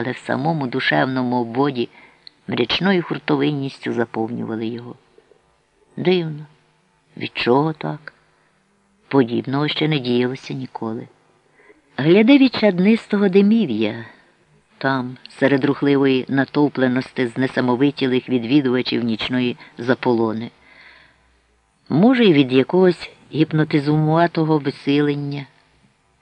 але в самому душевному обводі мрячною хуртовинністю заповнювали його. Дивно, від чого так? Подібного ще не діялося ніколи. Гляди від чаднистого димів'я. Там, серед рухливої натовпленості знесамовитілих відвідувачів нічної заполони. Може, й від якогось гіпнотизумуватого висилення.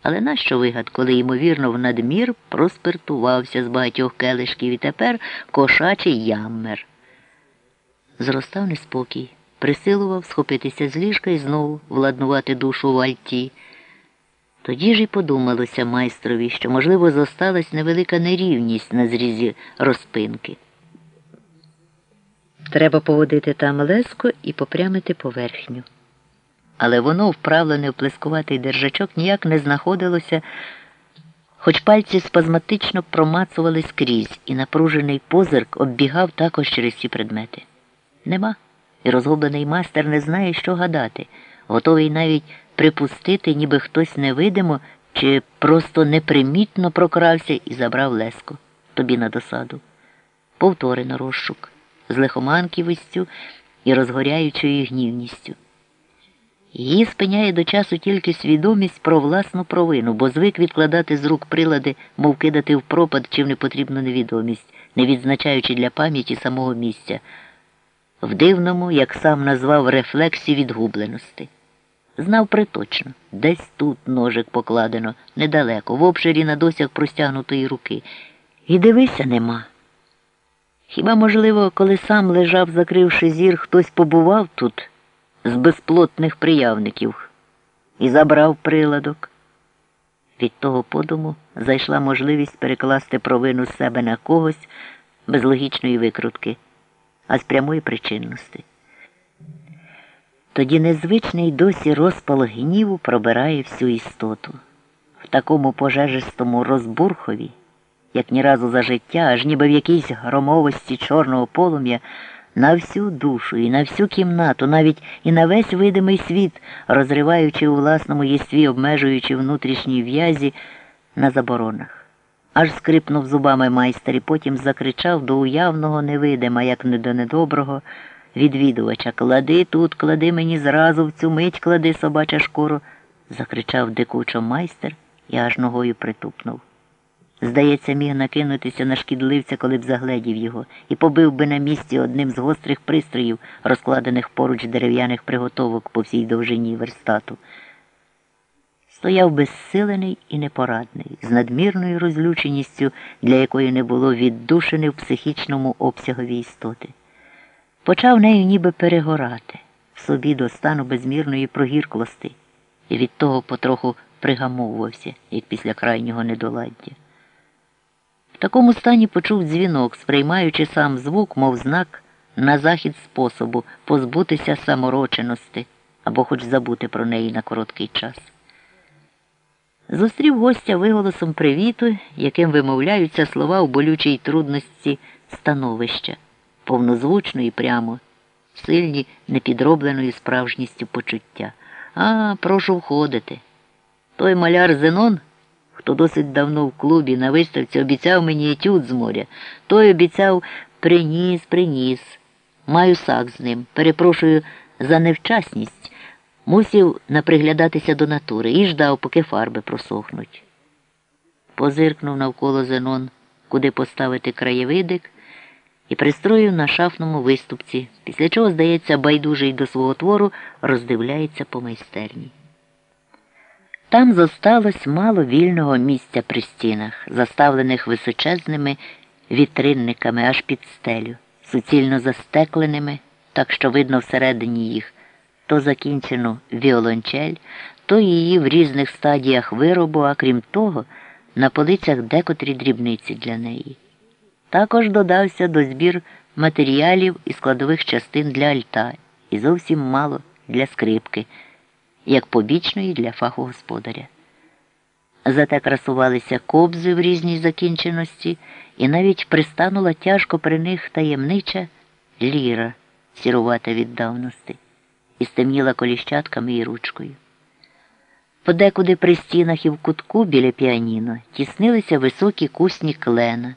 Але нащо вигад, коли, ймовірно, в надмір проспиртувався з багатьох келишків і тепер кошачий яммер. Зростав неспокій, присилував схопитися з ліжка і знову владнувати душу в альті. Тоді ж і подумалося майстрові, що, можливо, зосталась невелика нерівність на зрізі розпинки. Треба поводити там леско і попрямити поверхню. Але воно, вправлене в плескуватий держачок, ніяк не знаходилося, хоч пальці спазматично промацували скрізь, і напружений позирк оббігав також через ці предмети. Нема. І розгублений майстер не знає, що гадати, готовий навіть припустити, ніби хтось невидимо чи просто непримітно прокрався і забрав леску тобі на досаду. Повторено розшук з лихоманківістю і розгоряючою гнівністю. Її спиняє до часу тільки свідомість про власну провину, бо звик відкладати з рук прилади, мов кидати в пропад чи в непотрібну невідомість, не відзначаючи для пам'яті самого місця, в дивному, як сам назвав, рефлексі відгубленості. Знав приточно, десь тут ножик покладено, недалеко, в обширі на досяг простягнутої руки. І дивися, нема. Хіба, можливо, коли сам лежав, закривши зір, хтось побував тут з безплотних приявників і забрав приладок? Від того подуму зайшла можливість перекласти провину з себе на когось без логічної викрутки, а з прямої причинності. Тоді незвичний досі розпал гніву пробирає всю істоту. В такому пожежистому розбурхові як ні разу за життя, аж ніби в якійсь громовості чорного полум'я, на всю душу і на всю кімнату, навіть і на весь видимий світ, розриваючи у власному єстві, обмежуючи внутрішній в'язі на заборонах. Аж скрипнув зубами майстер і потім закричав до уявного невидима, як не до недоброго відвідувача Клади тут, клади мені зразу в цю мить клади собача шкуру, закричав дикучо майстер і аж ногою притупнув. Здається, міг накинутися на шкідливця, коли б загледів його, і побив би на місці одним з гострих пристроїв, розкладених поруч дерев'яних приготовок по всій довжині верстату. Стояв безсилений і непорадний, з надмірною розлюченістю, для якої не було віддушини в психічному обсягові істоти. Почав нею ніби перегорати в собі до стану безмірної прогірклости, і від того потроху пригамовувався, як після крайнього недоладдя. Такому стані почув дзвінок, сприймаючи сам звук, мов знак на захід способу позбутися самороченості або хоч забути про неї на короткий час. Зустрів гостя виголосом привіту, яким вимовляються слова у болючій трудності становища, повнозвучно і прямо, сильні непідробленою справжністю почуття. А, прошу входити. Той маляр Зенон хто досить давно в клубі на виставці обіцяв мені етюд з моря. Той обіцяв приніс, приніс. Маю сак з ним. Перепрошую за невчасність. Мусів наприглядатися до натури і ждав, поки фарби просохнуть. Позиркнув навколо Зенон, куди поставити краєвидик, і пристроїв на шафному виступці, після чого, здається, байдужий до свого твору роздивляється по майстерні. Там зосталось мало вільного місця при стінах, заставлених височезними вітринниками аж під стелю, суцільно застекленими, так що видно всередині їх то закінчену віолончель, то її в різних стадіях виробу, а крім того, на полицях декотрі дрібниці для неї. Також додався до збір матеріалів і складових частин для альта і зовсім мало для скрипки як побічної для фаху господаря. Зате красувалися кобзи в різній закінченості, і навіть пристанула тяжко при них таємнича ліра, сірувата від давності, і стемніла коліщатками і ручкою. Подекуди при стінах і в кутку біля піаніно тіснилися високі кусні клена.